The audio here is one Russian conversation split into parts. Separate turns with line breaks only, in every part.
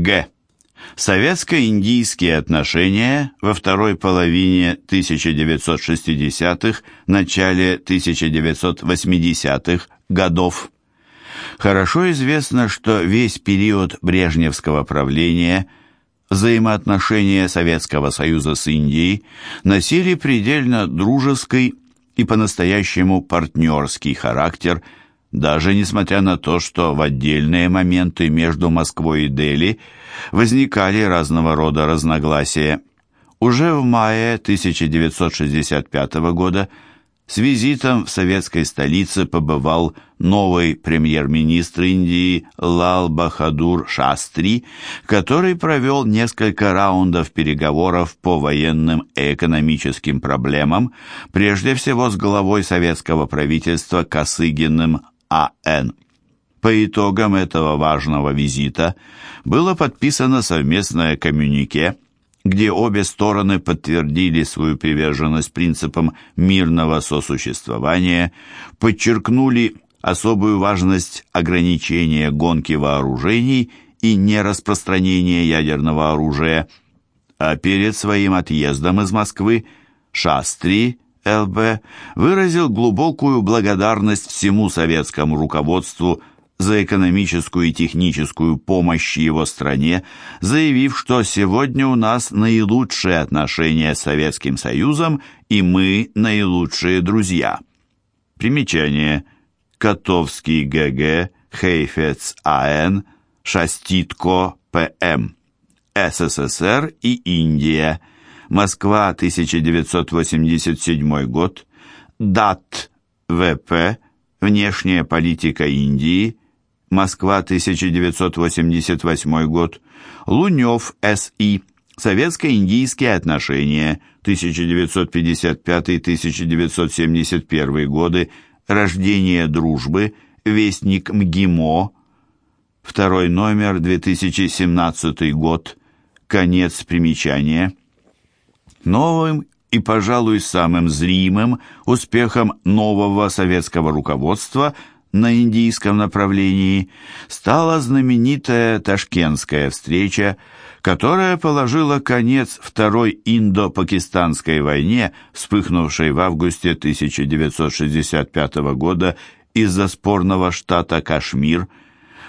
Г. Советско-индийские отношения во второй половине 1960-х, начале 1980-х годов. Хорошо известно, что весь период брежневского правления взаимоотношения Советского Союза с Индией носили предельно дружеский и по-настоящему партнерский характер, даже несмотря на то, что в отдельные моменты между Москвой и Дели возникали разного рода разногласия. Уже в мае 1965 года с визитом в советской столице побывал новый премьер-министр Индии Лал Бахадур Шастри, который провел несколько раундов переговоров по военным и экономическим проблемам, прежде всего с главой советского правительства Косыгиным А.Н. По итогам этого важного визита было подписано совместное коммюнике где обе стороны подтвердили свою приверженность принципам мирного сосуществования, подчеркнули особую важность ограничения гонки вооружений и нераспространения ядерного оружия, а перед своим отъездом из Москвы Шастри ЛБ выразил глубокую благодарность всему советскому руководству за экономическую и техническую помощь его стране, заявив, что сегодня у нас наилучшие отношения с Советским Союзом и мы наилучшие друзья. Примечание. Котовский ГГ, Хейфец АН, Шаститко ПМ. СССР и Индия. Москва, 1987 год. ДАТ ВП. Внешняя политика Индии. Москва, 1988 год. Лунев, С.И. Советско-индийские отношения, 1955-1971 годы. Рождение дружбы. Вестник МГИМО. Второй номер, 2017 год. Конец примечания. Новым и, пожалуй, самым зримым успехом нового советского руководства – на индийском направлении стала знаменитая Ташкентская встреча, которая положила конец Второй Индо-Пакистанской войне, вспыхнувшей в августе 1965 года из-за спорного штата Кашмир.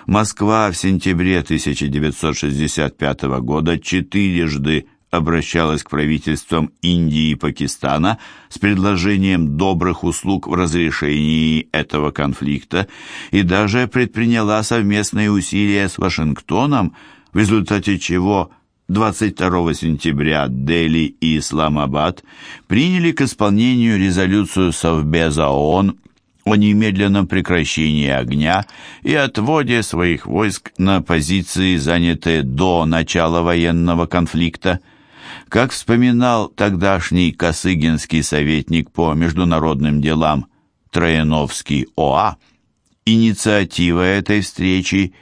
Москва в сентябре 1965 года четырежды обращалась к правительствам Индии и Пакистана с предложением добрых услуг в разрешении этого конфликта и даже предприняла совместные усилия с Вашингтоном, в результате чего 22 сентября Дели и Исламабад приняли к исполнению резолюцию Совбеза ООН о немедленном прекращении огня и отводе своих войск на позиции, занятые до начала военного конфликта. Как вспоминал тогдашний косыгинский советник по международным делам Трояновский ОА, инициатива этой встречи,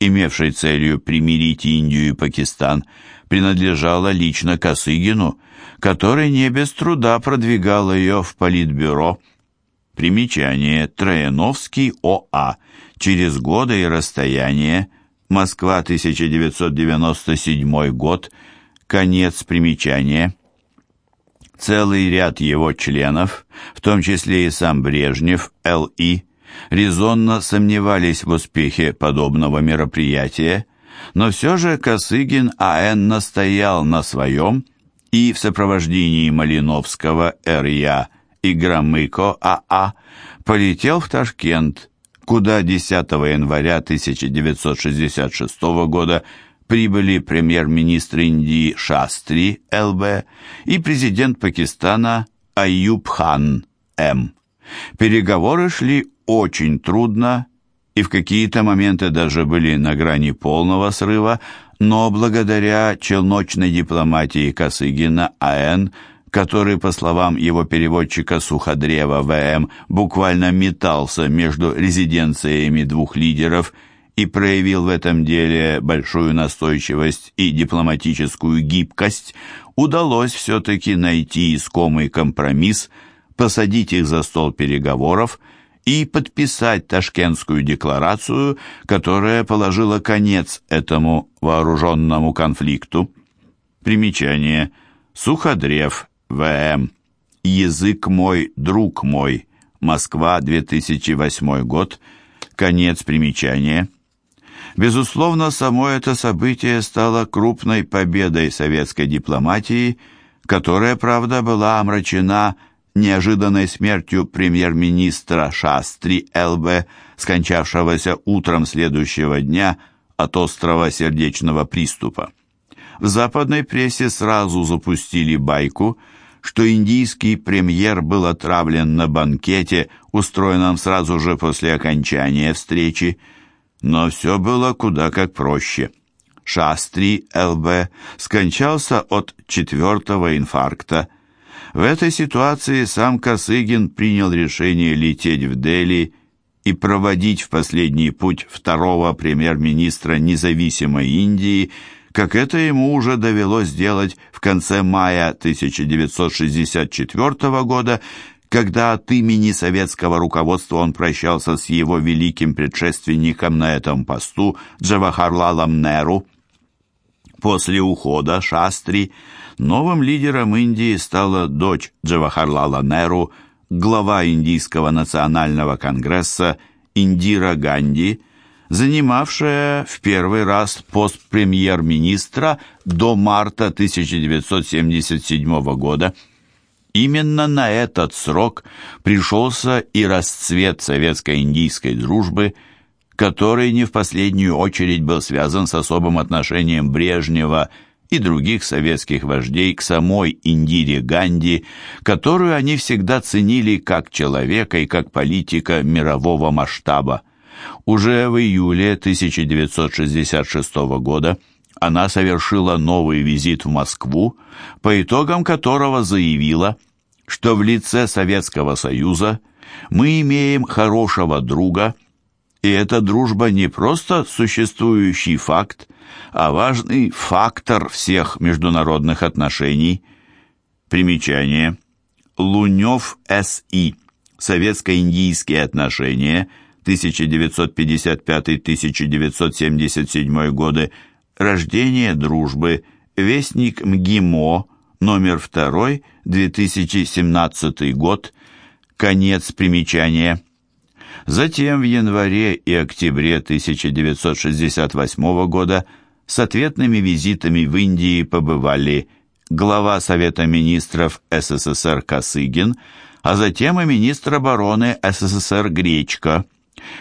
имевшей целью примирить Индию и Пакистан, принадлежала лично Косыгину, который не без труда продвигал ее в Политбюро. Примечание Трояновский ОА. Через годы и расстояние. Москва, 1997 год. Конец примечания. Целый ряд его членов, в том числе и сам Брежнев, Л.И., резонно сомневались в успехе подобного мероприятия, но все же Косыгин А.Н. настоял на своем и в сопровождении Малиновского Р.Я. и Громыко А.А. полетел в Ташкент, куда 10 января 1966 года прибыли премьер-министр Индии Шастри ЛБ и президент Пакистана Аюб Хан М. Переговоры шли очень трудно и в какие-то моменты даже были на грани полного срыва, но благодаря челночной дипломатии Косыгина А.Н., который, по словам его переводчика Суходрева В.М., буквально метался между резиденциями двух лидеров – и проявил в этом деле большую настойчивость и дипломатическую гибкость, удалось все-таки найти искомый компромисс, посадить их за стол переговоров и подписать Ташкентскую декларацию, которая положила конец этому вооруженному конфликту. Примечание. Суходрев, В.М. «Язык мой, друг мой». Москва, 2008 год. Конец примечания. Безусловно, само это событие стало крупной победой советской дипломатии, которая, правда, была омрачена неожиданной смертью премьер-министра Шастри ЛБ, скончавшегося утром следующего дня от острого сердечного приступа. В западной прессе сразу запустили байку, что индийский премьер был отравлен на банкете, устроенном сразу же после окончания встречи, но все было куда как проще. Шастри ЛБ скончался от четвертого инфаркта. В этой ситуации сам Косыгин принял решение лететь в Дели и проводить в последний путь второго премьер-министра независимой Индии, как это ему уже довелось сделать в конце мая 1964 года, когда от имени советского руководства он прощался с его великим предшественником на этом посту Джавахарлалом Неру. После ухода Шастри новым лидером Индии стала дочь Джавахарлала Неру, глава Индийского национального конгресса Индира Ганди, занимавшая в первый раз пост премьер-министра до марта 1977 года – Именно на этот срок пришелся и расцвет советско-индийской дружбы, который не в последнюю очередь был связан с особым отношением Брежнева и других советских вождей к самой Индире Ганди, которую они всегда ценили как человека и как политика мирового масштаба. Уже в июле 1966 года она совершила новый визит в Москву, по итогам которого заявила, что в лице Советского Союза мы имеем хорошего друга, и эта дружба не просто существующий факт, а важный фактор всех международных отношений. Примечание. Лунев С.И. Советско-индийские отношения 1955-1977 годы. Рождение дружбы. Вестник МГИМО номер 2, 2017 год, конец примечания. Затем в январе и октябре 1968 года с ответными визитами в Индии побывали глава Совета министров СССР Косыгин, а затем и министр обороны СССР Гречко.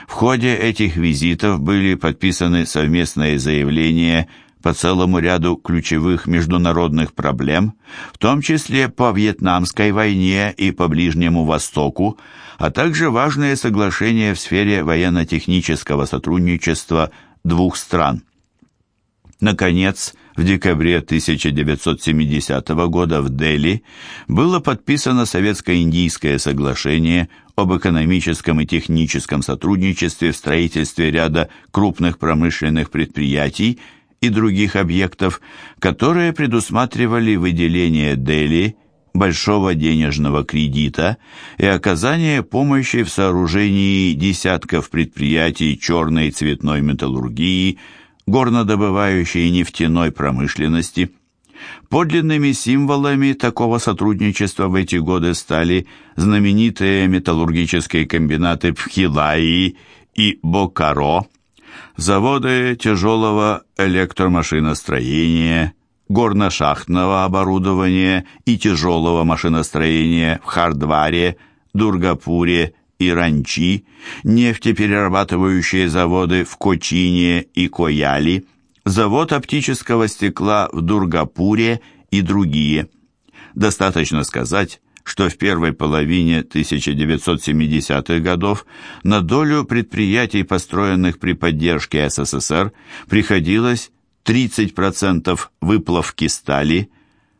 В ходе этих визитов были подписаны совместные заявления по целому ряду ключевых международных проблем, в том числе по Вьетнамской войне и по Ближнему Востоку, а также важные соглашения в сфере военно-технического сотрудничества двух стран. Наконец, в декабре 1970 года в Дели было подписано Советско-Индийское соглашение об экономическом и техническом сотрудничестве в строительстве ряда крупных промышленных предприятий и других объектов, которые предусматривали выделение Дели большого денежного кредита и оказание помощи в сооружении десятков предприятий черной и цветной металлургии, горнодобывающей и нефтяной промышленности. Подлинными символами такого сотрудничества в эти годы стали знаменитые металлургические комбинаты Пхилаи и Бокаро, заводы тяжелого электромашиностроения, горно-шахтного оборудования и тяжелого машиностроения в Хардваре, Дургапуре и Ранчи, нефтеперерабатывающие заводы в Кочине и Кояли, завод оптического стекла в Дургапуре и другие. Достаточно сказать, что в первой половине 1970-х годов на долю предприятий, построенных при поддержке СССР, приходилось 30% выплавки стали,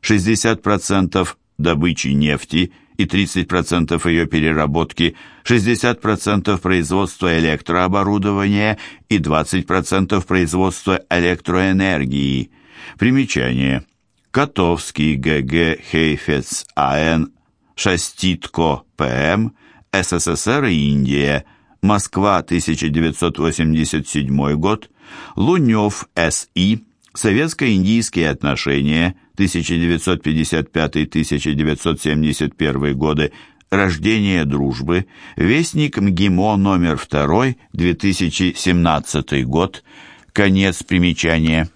60% добычи нефти и 30% ее переработки, 60% производства электрооборудования и 20% производства электроэнергии. Примечание. Котовский ГГ Хейфец АН Шаститко ПМ, СССР и Индия, Москва, 1987 год, Лунев, С.И., Советско-индийские отношения, 1955-1971 годы, Рождение дружбы, Вестник МГИМО номер 2, 2017 год, конец примечания.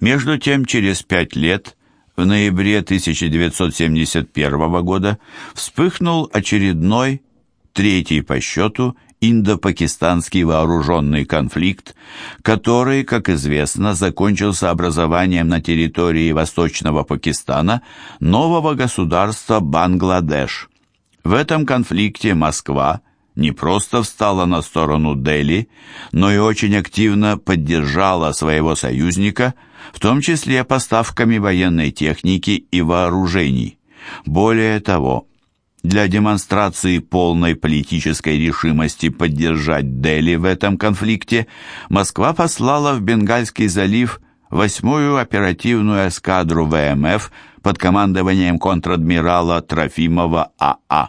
Между тем, через пять лет, в ноябре 1971 года, вспыхнул очередной, третий по счету, индо-пакистанский вооруженный конфликт, который, как известно, закончился образованием на территории Восточного Пакистана нового государства Бангладеш. В этом конфликте Москва не просто встала на сторону Дели, но и очень активно поддержала своего союзника, в том числе поставками военной техники и вооружений. Более того, для демонстрации полной политической решимости поддержать Дели в этом конфликте Москва послала в Бенгальский залив восьмую оперативную эскадру ВМФ под командованием контр-адмирала Трофимова АА. А.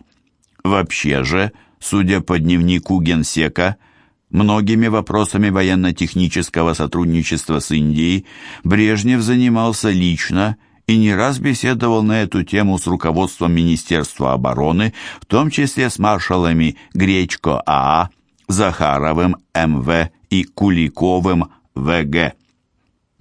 Вообще же, судя по дневнику генсека, многими вопросами военно-технического сотрудничества с Индией Брежнев занимался лично и не раз беседовал на эту тему с руководством Министерства обороны, в том числе с маршалами Гречко АА, Захаровым МВ и Куликовым ВГ.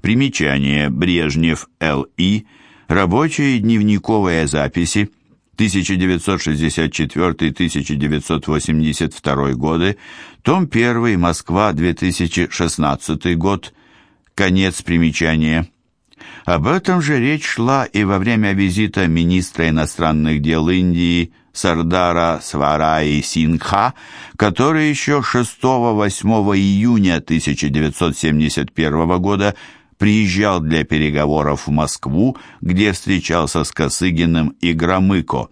Примечание Брежнев ЛИ, рабочие дневниковые записи 1964-1982 годы, том 1, Москва, 2016 год, конец примечания. Об этом же речь шла и во время визита министра иностранных дел Индии Сардара Свараи Сингха, который еще 6-8 июня 1971 года приезжал для переговоров в Москву, где встречался с Косыгиным и Громыко.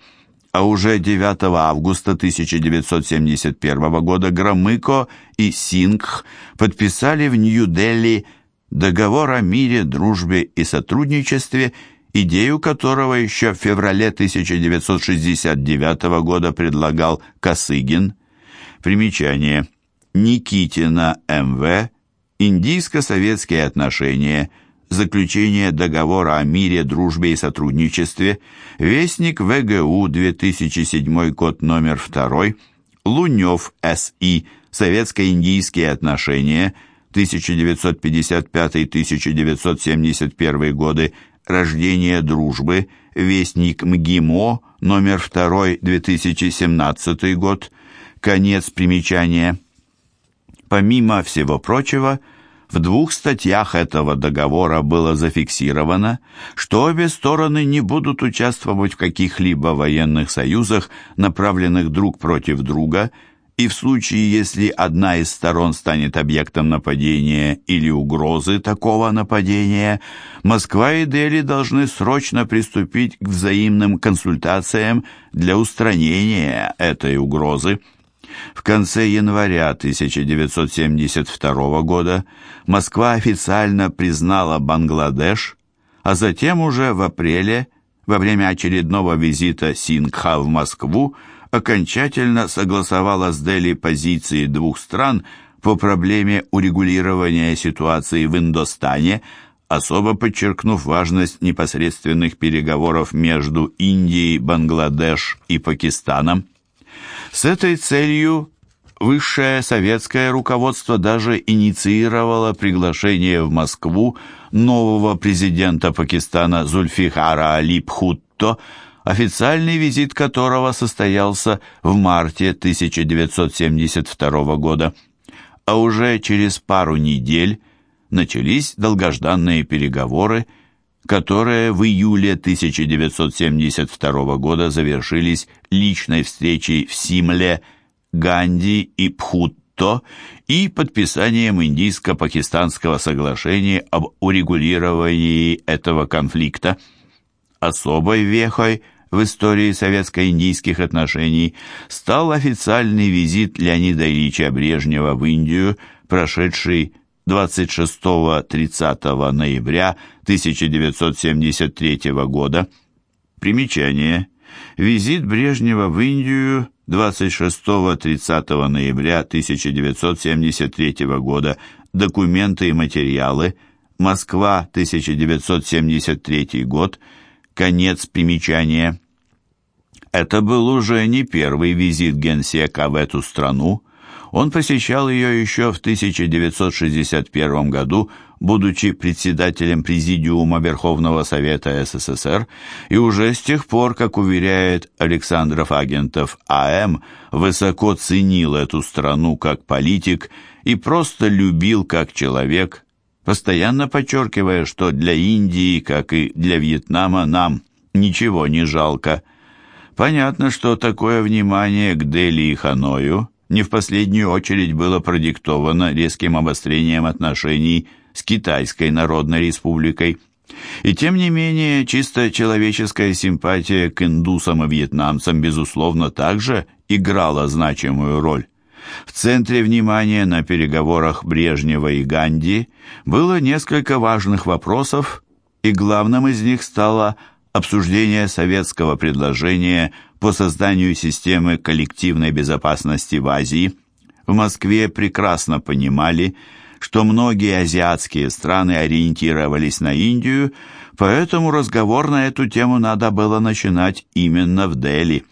А уже 9 августа 1971 года Громыко и Сингх подписали в Нью-Дели договор о мире, дружбе и сотрудничестве, идею которого еще в феврале 1969 года предлагал Косыгин. Примечание. Никитина М.В. Индийско-советские отношения. Заключение договора о мире, дружбе и сотрудничестве. Вестник ВГУ, 2007 год, номер 2. Лунев С.И. Советско-индийские отношения. 1955-1971 годы, рождение дружбы, Вестник МГИМО, номер 2, 2017 год, конец примечания. Помимо всего прочего, в двух статьях этого договора было зафиксировано, что обе стороны не будут участвовать в каких-либо военных союзах, направленных друг против друга, и в случае, если одна из сторон станет объектом нападения или угрозы такого нападения, Москва и Дели должны срочно приступить к взаимным консультациям для устранения этой угрозы. В конце января 1972 года Москва официально признала Бангладеш, а затем уже в апреле, во время очередного визита Сингха в Москву, окончательно согласовала с Дели позиции двух стран по проблеме урегулирования ситуации в Индостане, особо подчеркнув важность непосредственных переговоров между Индией, Бангладеш и Пакистаном. С этой целью высшее советское руководство даже инициировало приглашение в Москву нового президента Пакистана Зульфихара Али Пхутто, официальный визит которого состоялся в марте 1972 года. А уже через пару недель начались долгожданные переговоры, которые в июле 1972 года завершились личной встречей в Симле Ганди и Пхутто и подписанием Индийско-Пакистанского соглашения об урегулировании этого конфликта. Особой вехой в истории советско-индийских отношений стал официальный визит Леонида Ильича Брежнева в Индию, прошедший 26-30 ноября 1973 года. Примечание. Визит Брежнева в Индию 26-30 ноября 1973 года. Документы и материалы. Москва, 1973 год. Конец примечания. Это был уже не первый визит генсека в эту страну. Он посещал ее еще в 1961 году, будучи председателем Президиума Верховного Совета СССР, и уже с тех пор, как уверяет Александров Агентов А.М., высоко ценил эту страну как политик и просто любил как человек, постоянно подчеркивая, что для Индии, как и для Вьетнама, нам ничего не жалко. Понятно, что такое внимание к Дели и Ханою не в последнюю очередь было продиктовано резким обострением отношений с Китайской Народной Республикой. И тем не менее, чисто человеческая симпатия к индусам и вьетнамцам, безусловно, также играла значимую роль. В центре внимания на переговорах Брежнева и Ганди было несколько важных вопросов, и главным из них стало обсуждение советского предложения по созданию системы коллективной безопасности в Азии. В Москве прекрасно понимали, что многие азиатские страны ориентировались на Индию, поэтому разговор на эту тему надо было начинать именно в Дели.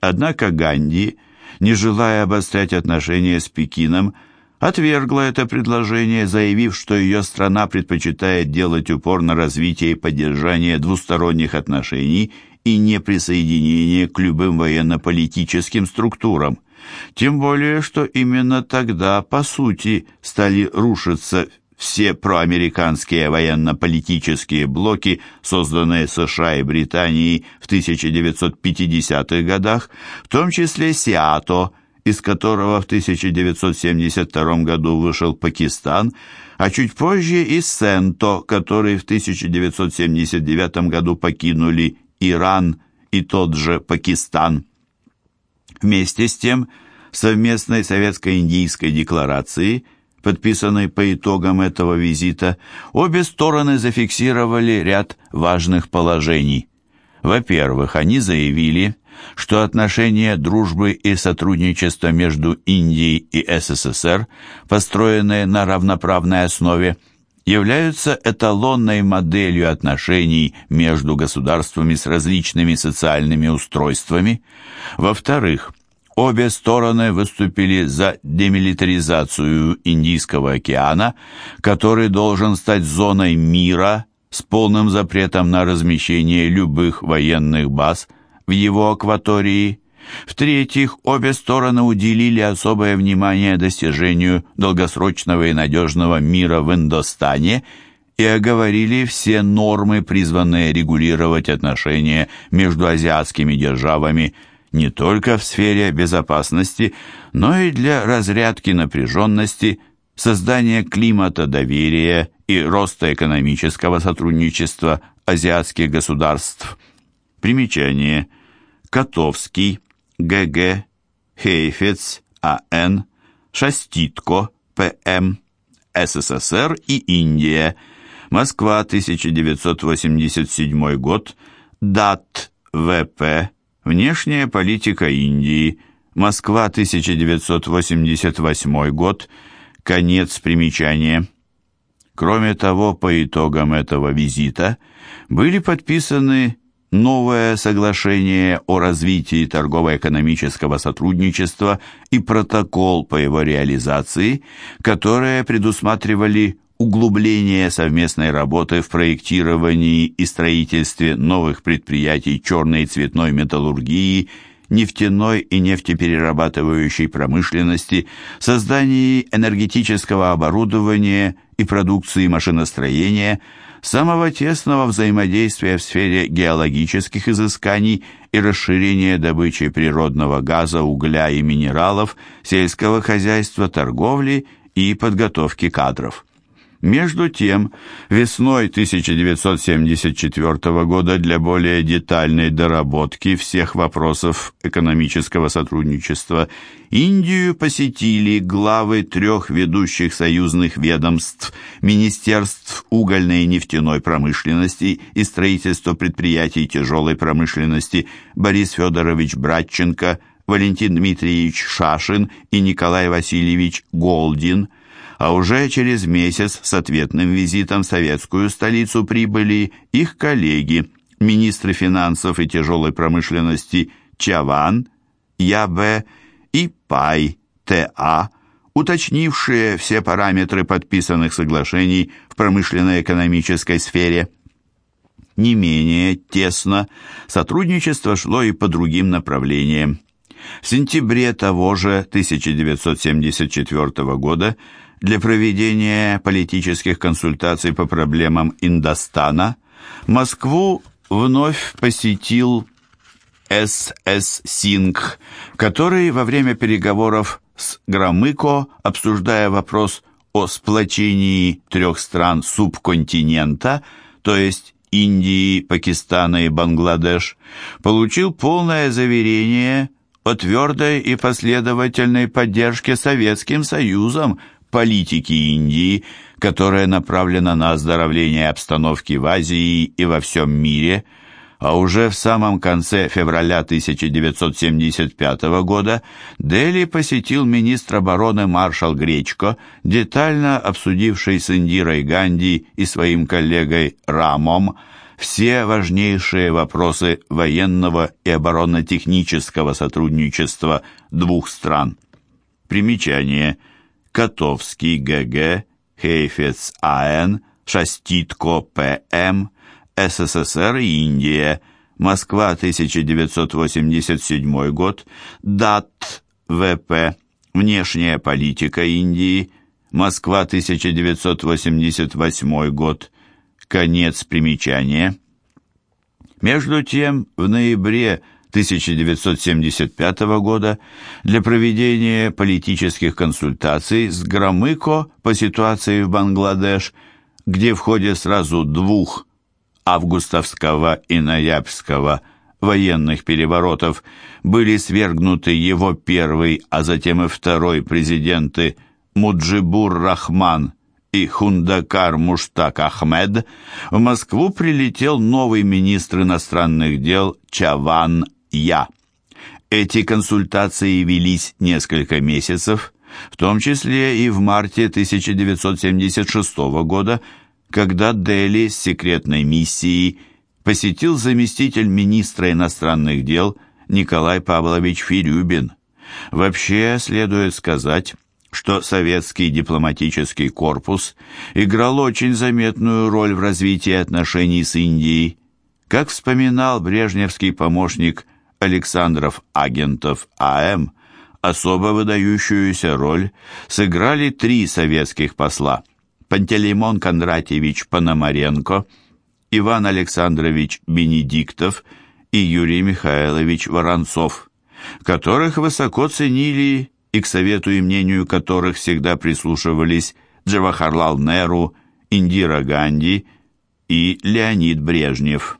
Однако Ганди, не желая обострять отношения с Пекином, отвергла это предложение, заявив, что ее страна предпочитает делать упор на развитие и поддержание двусторонних отношений и неприсоединение к любым военно-политическим структурам. Тем более, что именно тогда, по сути, стали рушиться все проамериканские военно-политические блоки, созданные США и Британией в 1950-х годах, в том числе СИАТО, из которого в 1972 году вышел Пакистан, а чуть позже и Сенто, который в 1979 году покинули Иран и тот же Пакистан. Вместе с тем, в совместной советско-индийской декларации, подписанной по итогам этого визита, обе стороны зафиксировали ряд важных положений. Во-первых, они заявили, что отношения дружбы и сотрудничества между Индией и СССР, построенные на равноправной основе, являются эталонной моделью отношений между государствами с различными социальными устройствами. Во-вторых, обе стороны выступили за демилитаризацию Индийского океана, который должен стать зоной мира с полным запретом на размещение любых военных баз в его акватории. В-третьих, обе стороны уделили особое внимание достижению долгосрочного и надежного мира в Индостане и оговорили все нормы, призванные регулировать отношения между азиатскими державами не только в сфере безопасности, но и для разрядки напряженности, создания климата доверия и роста экономического сотрудничества азиатских государств. Примечание. Котовский, ГГ, Хейфец, А.Н., Шаститко, П.М., СССР и Индия. Москва, 1987 год. ДАТ, В.П., Внешняя политика Индии. Москва, 1988 год. Конец примечания. Кроме того, по итогам этого визита были подписаны новое соглашение о развитии торгово-экономического сотрудничества и протокол по его реализации, которые предусматривали углубление совместной работы в проектировании и строительстве новых предприятий черной и цветной металлургии, нефтяной и нефтеперерабатывающей промышленности, создании энергетического оборудования и продукции машиностроения – самого тесного взаимодействия в сфере геологических изысканий и расширения добычи природного газа, угля и минералов, сельского хозяйства, торговли и подготовки кадров. Между тем, весной 1974 года для более детальной доработки всех вопросов экономического сотрудничества Индию посетили главы трех ведущих союзных ведомств Министерств угольной и нефтяной промышленности и строительства предприятий тяжелой промышленности Борис Федорович Братченко, Валентин Дмитриевич Шашин и Николай Васильевич Голдин, а уже через месяц с ответным визитом в советскую столицу прибыли их коллеги, министры финансов и тяжелой промышленности Чаван, Ябе и Пай, Т.А., уточнившие все параметры подписанных соглашений в промышленно-экономической сфере. Не менее тесно сотрудничество шло и по другим направлениям. В сентябре того же 1974 года для проведения политических консультаций по проблемам Индостана Москву вновь посетил С.С. Сингх, который во время переговоров с Громыко, обсуждая вопрос о сплочении трех стран субконтинента, то есть Индии, Пакистана и Бангладеш, получил полное заверение о твердой и последовательной поддержке Советским Союзом политики Индии, которая направлена на оздоровление обстановки в Азии и во всем мире, а уже в самом конце февраля 1975 года Дели посетил министр обороны маршал Гречко, детально обсудивший с Индирой Ганди и своим коллегой Рамом все важнейшие вопросы военного и оборонно-технического сотрудничества двух стран. Примечание. Котовский ГГ, Хейфец АН, Шаститко ПМ, СССР и Индия, Москва, 1987 год, ДАТ ВП, Внешняя политика Индии, Москва, 1988 год, Конец примечания. Между тем, в ноябре 1975 года для проведения политических консультаций с Громыко по ситуации в Бангладеш, где в ходе сразу двух августовского и ноябрьского военных переворотов были свергнуты его первый, а затем и второй президенты Муджибур Рахман и Хундакар Муштак Ахмед, в Москву прилетел новый министр иностранных дел Чаван Я. Эти консультации велись несколько месяцев, в том числе и в марте 1976 года, когда Дели с секретной миссией посетил заместитель министра иностранных дел Николай Павлович Фирюбин. Вообще, следует сказать, что советский дипломатический корпус играл очень заметную роль в развитии отношений с Индией. Как вспоминал брежневский помощник Александров Агентов А.М., особо выдающуюся роль сыграли три советских посла Пантелеймон Кондратьевич Пономаренко, Иван Александрович Бенедиктов и Юрий Михайлович Воронцов, которых высоко ценили и к совету и мнению которых всегда прислушивались Джавахарлал Неру, Индира Ганди и Леонид Брежнев.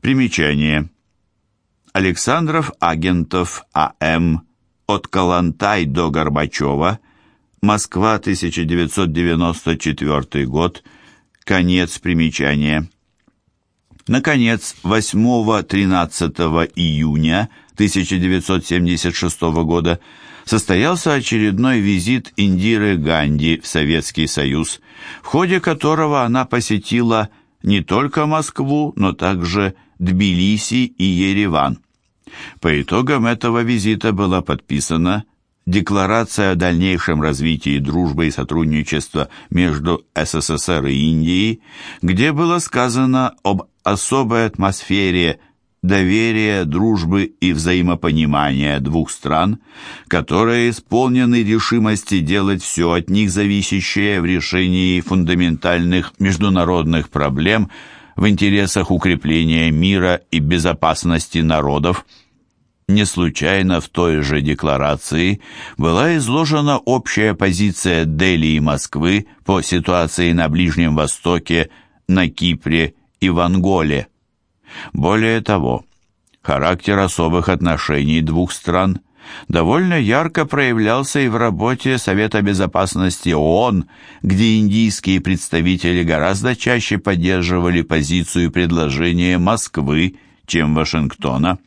Примечание. Александров Агентов А.М. От Калантай до Горбачева. Москва, 1994 год. Конец примечания. Наконец, 8-13 июня 1976 года состоялся очередной визит Индиры Ганди в Советский Союз, в ходе которого она посетила не только Москву, но также Тбилиси и Ереван. По итогам этого визита была подписана Декларация о дальнейшем развитии дружбы и сотрудничества между СССР и Индией, где было сказано об особой атмосфере доверия, дружбы и взаимопонимания двух стран, которые исполнены решимости делать все от них зависящее в решении фундаментальных международных проблем в интересах укрепления мира и безопасности народов. Не случайно в той же декларации была изложена общая позиция Дели и Москвы по ситуации на Ближнем Востоке, на Кипре и в Анголе. Более того, характер особых отношений двух стран довольно ярко проявлялся и в работе Совета Безопасности ООН, где индийские представители гораздо чаще поддерживали позицию и предложения Москвы, чем Вашингтона.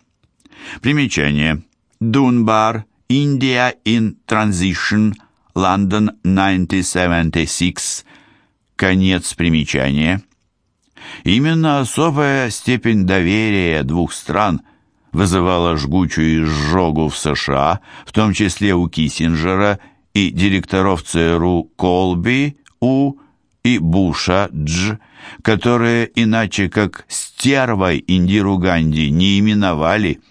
Примечание. Dunbar, India in Transition, London 1976. Конец примечания. Именно особая степень доверия двух стран вызывала жгучую изжогу в США, в том числе у Киссинджера и директоров ЦРУ Колби, У и Буша, Дж, которые иначе как «стервой» Индиру Ганди не именовали.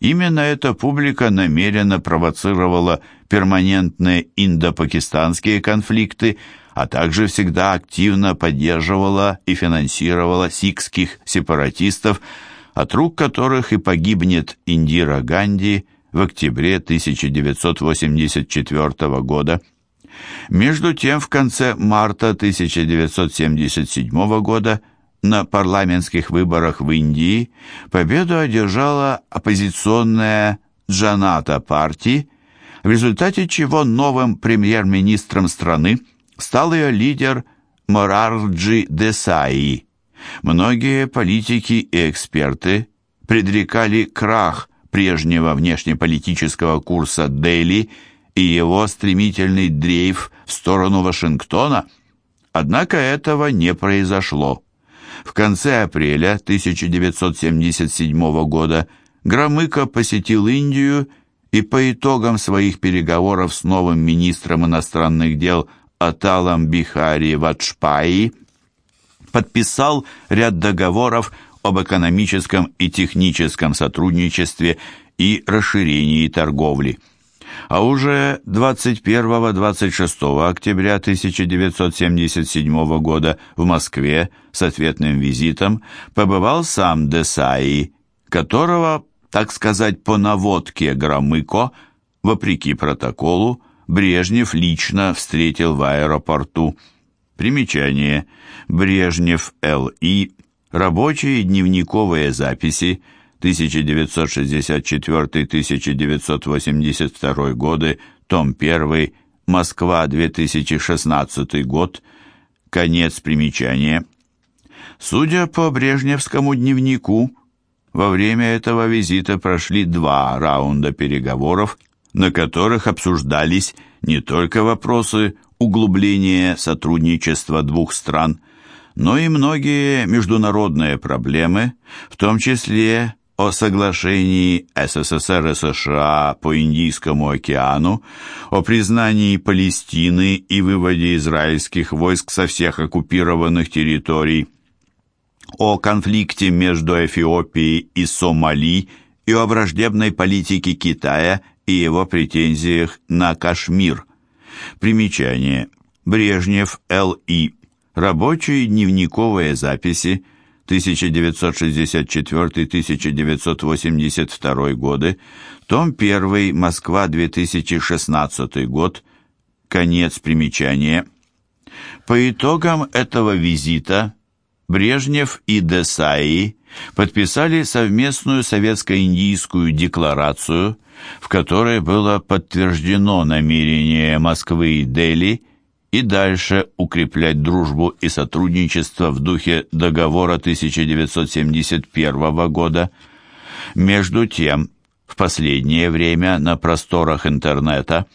Именно эта публика намеренно провоцировала перманентные индо-пакистанские конфликты, а также всегда активно поддерживала и финансировала сикских сепаратистов, от рук которых и погибнет Индира Ганди в октябре 1984 года. Между тем, в конце марта 1977 года на парламентских выборах в Индии победу одержала оппозиционная Джаната партия, в результате чего новым премьер-министром страны стал ее лидер Морарджи Десаи. Многие политики и эксперты предрекали крах прежнего внешнеполитического курса Дели и его стремительный дрейф в сторону Вашингтона, однако этого не произошло. В конце апреля 1977 года Громыко посетил Индию и по итогам своих переговоров с новым министром иностранных дел Аталом Бихари Ваджпаи подписал ряд договоров об экономическом и техническом сотрудничестве и расширении торговли. А уже 21-26 октября 1977 года в Москве с ответным визитом побывал сам Десаи, которого, так сказать, по наводке Громыко, вопреки протоколу, Брежнев лично встретил в аэропорту. Примечание. Брежнев Л.И. Рабочие дневниковые записи 1964-1982 годы, том 1, Москва, 2016 год, конец примечания. Судя по Брежневскому дневнику, во время этого визита прошли два раунда переговоров, на которых обсуждались не только вопросы углубления сотрудничества двух стран, но и многие международные проблемы, в том числе о соглашении СССР и США по Индийскому океану, о признании Палестины и выводе израильских войск со всех оккупированных территорий, о конфликте между Эфиопией и Сомали и о враждебной политике Китая и его претензиях на Кашмир. Примечание. Брежнев, Л.И. Рабочие дневниковые записи 1964-1982 годы, том 1, Москва, 2016 год, конец примечания. По итогам этого визита Брежнев и Десаи подписали совместную советско-индийскую декларацию, в которой было подтверждено намерение Москвы и Дели и дальше укреплять дружбу и сотрудничество в духе договора 1971 года. Между тем, в последнее время на просторах интернета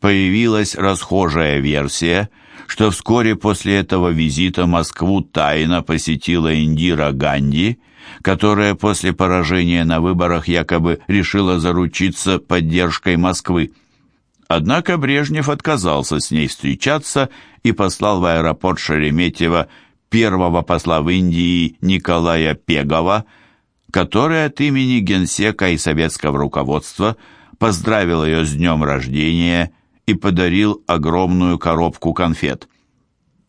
появилась расхожая версия, что вскоре после этого визита Москву тайно посетила Индира Ганди, которая после поражения на выборах якобы решила заручиться поддержкой Москвы. Однако Брежнев отказался с ней встречаться и послал в аэропорт Шереметьево первого посла в Индии Николая Пегова, который от имени генсека и советского руководства поздравил ее с днем рождения и подарил огромную коробку конфет.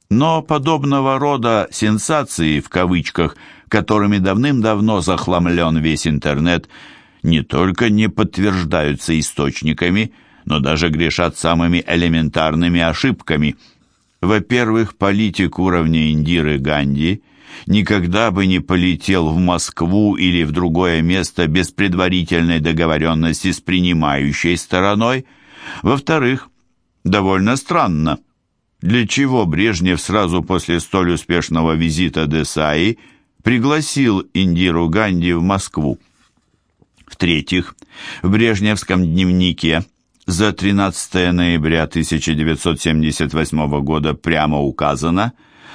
Но подобного рода «сенсации» в кавычках, которыми давным-давно захламлен весь интернет, не только не подтверждаются источниками – но даже грешат самыми элементарными ошибками. Во-первых, политик уровня Индиры Ганди никогда бы не полетел в Москву или в другое место без предварительной договоренности с принимающей стороной. Во-вторых, довольно странно, для чего Брежнев сразу после столь успешного визита Десаи пригласил Индиру Ганди в Москву. В-третьих, в Брежневском дневнике за 13 ноября 1978 года прямо указано,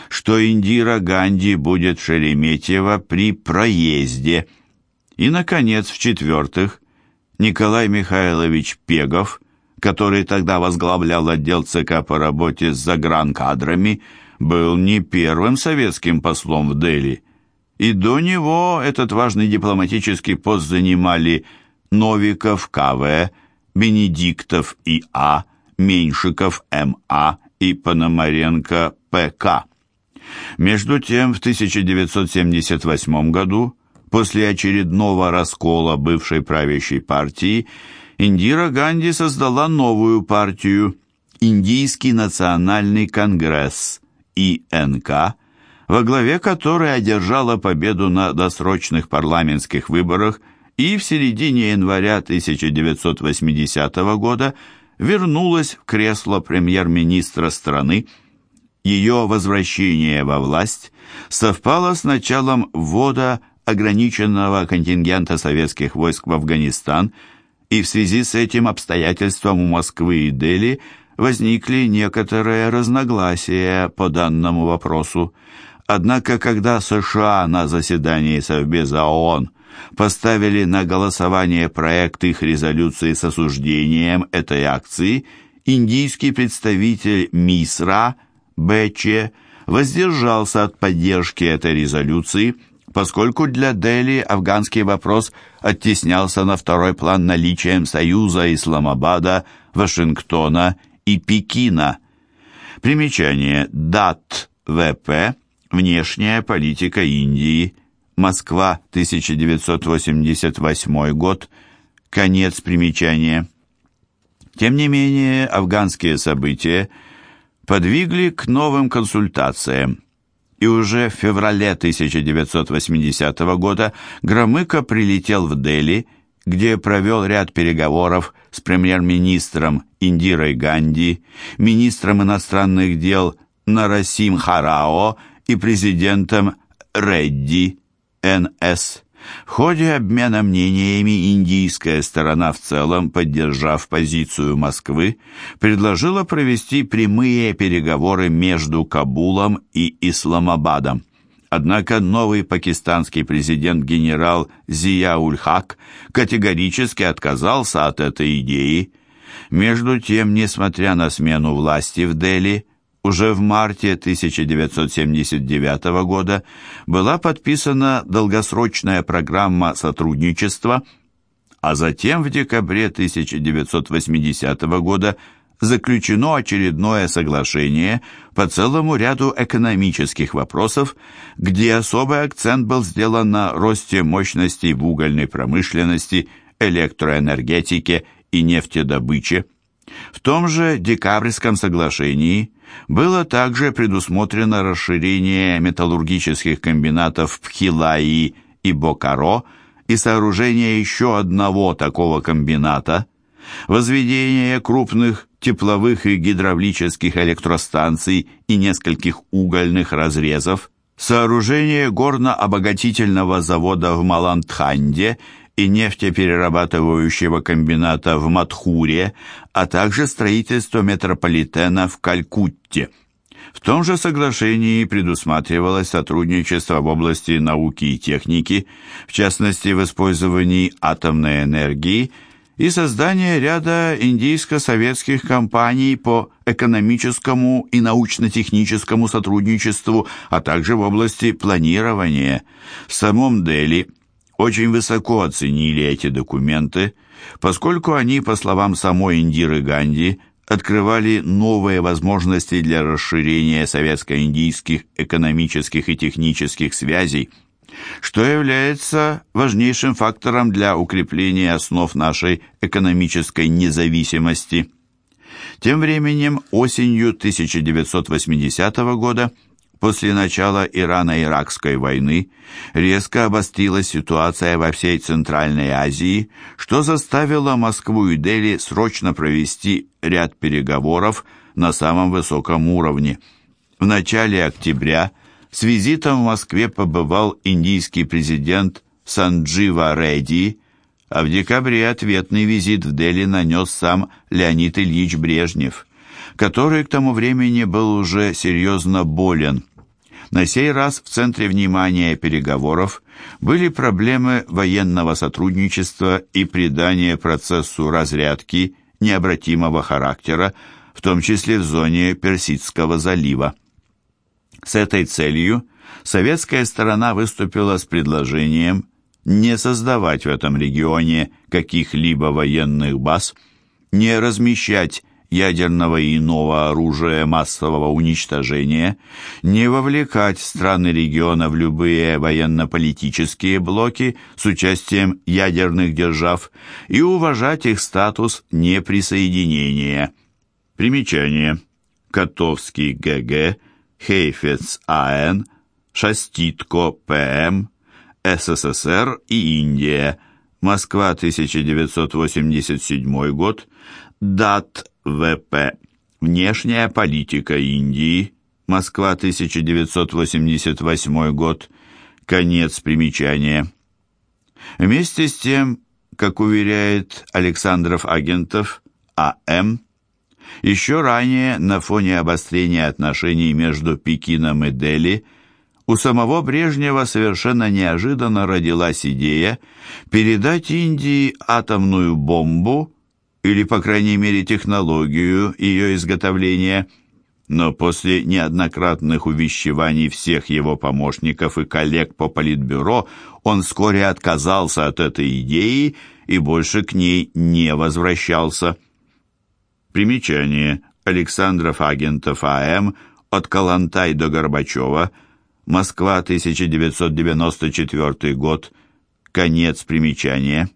что Индира Ганди будет в Шереметьево при проезде. И, наконец, в-четвертых, Николай Михайлович Пегов, который тогда возглавлял отдел ЦК по работе с загранкадрами, был не первым советским послом в Дели. И до него этот важный дипломатический пост занимали Новиков К.В., Бенедиктов И.А., Меньшиков М.А. и Пономаренко П.К. Между тем, в 1978 году, после очередного раскола бывшей правящей партии, Индира Ганди создала новую партию Индийский национальный конгресс ИНК, во главе которой одержала победу на досрочных парламентских выборах и в середине января 1980 года вернулась в кресло премьер-министра страны. Ее возвращение во власть совпало с началом ввода ограниченного контингента советских войск в Афганистан, и в связи с этим обстоятельством у Москвы и Дели возникли некоторые разногласия по данному вопросу. Однако, когда США на заседании Совбеза ООН поставили на голосование проект их резолюции с осуждением этой акции, индийский представитель МИСРА Бече воздержался от поддержки этой резолюции, поскольку для Дели афганский вопрос оттеснялся на второй план наличием союза Исламабада, Вашингтона и Пекина. Примечание ДАТ ВП Внешняя политика Индии Москва, 1988 год. Конец примечания. Тем не менее, афганские события подвигли к новым консультациям. И уже в феврале 1980 года Громыко прилетел в Дели, где провел ряд переговоров с премьер-министром Индирой Ганди, министром иностранных дел Нарасим Харао и президентом Редди. НС. В ходе обмена мнениями индийская сторона в целом, поддержав позицию Москвы, предложила провести прямые переговоры между Кабулом и Исламабадом. Однако новый пакистанский президент генерал Зия-уль-Хак категорически отказался от этой идеи. Между тем, несмотря на смену власти в Дели, уже в марте 1979 года была подписана долгосрочная программа сотрудничества, а затем в декабре 1980 года заключено очередное соглашение по целому ряду экономических вопросов, где особый акцент был сделан на росте мощностей в угольной промышленности, электроэнергетике и нефтедобыче. В том же декабрьском соглашении было также предусмотрено расширение металлургических комбинатов Пхилаи и Бокаро и сооружение еще одного такого комбината, возведение крупных тепловых и гидравлических электростанций и нескольких угольных разрезов, сооружение горно-обогатительного завода в Малантханде и нефтеперерабатывающего комбината в Матхуре, а также строительство метрополитена в Калькутте. В том же соглашении предусматривалось сотрудничество в области науки и техники, в частности в использовании атомной энергии, и создание ряда индийско-советских компаний по экономическому и научно-техническому сотрудничеству, а также в области планирования. В самом Дели – очень высоко оценили эти документы, поскольку они, по словам самой Индиры Ганди, открывали новые возможности для расширения советско-индийских экономических и технических связей, что является важнейшим фактором для укрепления основ нашей экономической независимости. Тем временем осенью 1980 года После начала Ирано-Иракской войны резко обострилась ситуация во всей Центральной Азии, что заставило Москву и Дели срочно провести ряд переговоров на самом высоком уровне. В начале октября с визитом в Москве побывал индийский президент Санджива Редди, а в декабре ответный визит в Дели нанес сам Леонид Ильич Брежнев, который к тому времени был уже серьезно болен. На сей раз в центре внимания переговоров были проблемы военного сотрудничества и придания процессу разрядки необратимого характера, в том числе в зоне Персидского залива. С этой целью советская сторона выступила с предложением не создавать в этом регионе каких-либо военных баз, не размещать ядерного и иного оружия массового уничтожения, не вовлекать страны региона в любые военно-политические блоки с участием ядерных держав и уважать их статус неприсоединения. Примечание. Котовский ГГ, Хейфец АН, Шаститко ПМ, СССР и Индия. Москва, 1987 год. ДАТ ВП. Внешняя политика Индии. Москва, 1988 год. Конец примечания. Вместе с тем, как уверяет Александров Агентов, А.М., еще ранее, на фоне обострения отношений между Пекином и Дели, у самого Брежнева совершенно неожиданно родилась идея передать Индии атомную бомбу или, по крайней мере, технологию ее изготовления, но после неоднократных увещеваний всех его помощников и коллег по политбюро он вскоре отказался от этой идеи и больше к ней не возвращался. Примечание. Александров Агентов А.М. От Калантай до Горбачева. Москва, 1994 год. Конец примечания.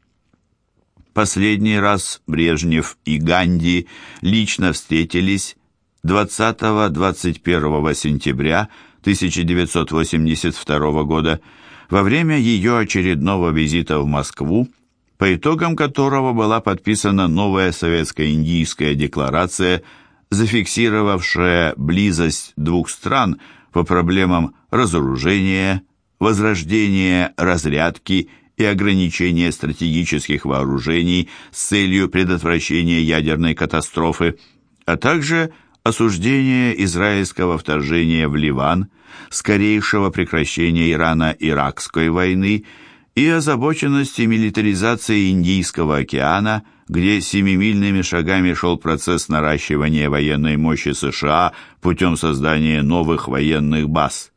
Последний раз Брежнев и Ганди лично встретились 20-21 сентября 1982 года во время ее очередного визита в Москву, по итогам которого была подписана новая советско-индийская декларация, зафиксировавшая близость двух стран по проблемам разоружения, возрождения, разрядки и ограничения стратегических вооружений с целью предотвращения ядерной катастрофы, а также осуждение израильского вторжения в Ливан, скорейшего прекращения Ирано-Иракской войны и озабоченности милитаризации Индийского океана, где семимильными шагами шел процесс наращивания военной мощи США путем создания новых военных баз.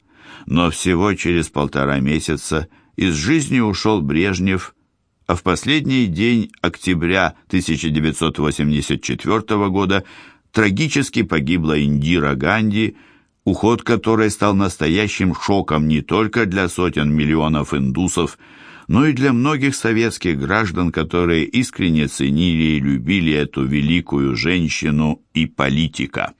Но всего через полтора месяца – из жизни ушел Брежнев, а в последний день октября 1984 года трагически погибла Индира Ганди, уход которой стал настоящим шоком не только для сотен миллионов индусов, но и для многих советских граждан, которые искренне ценили и любили эту великую женщину и политика.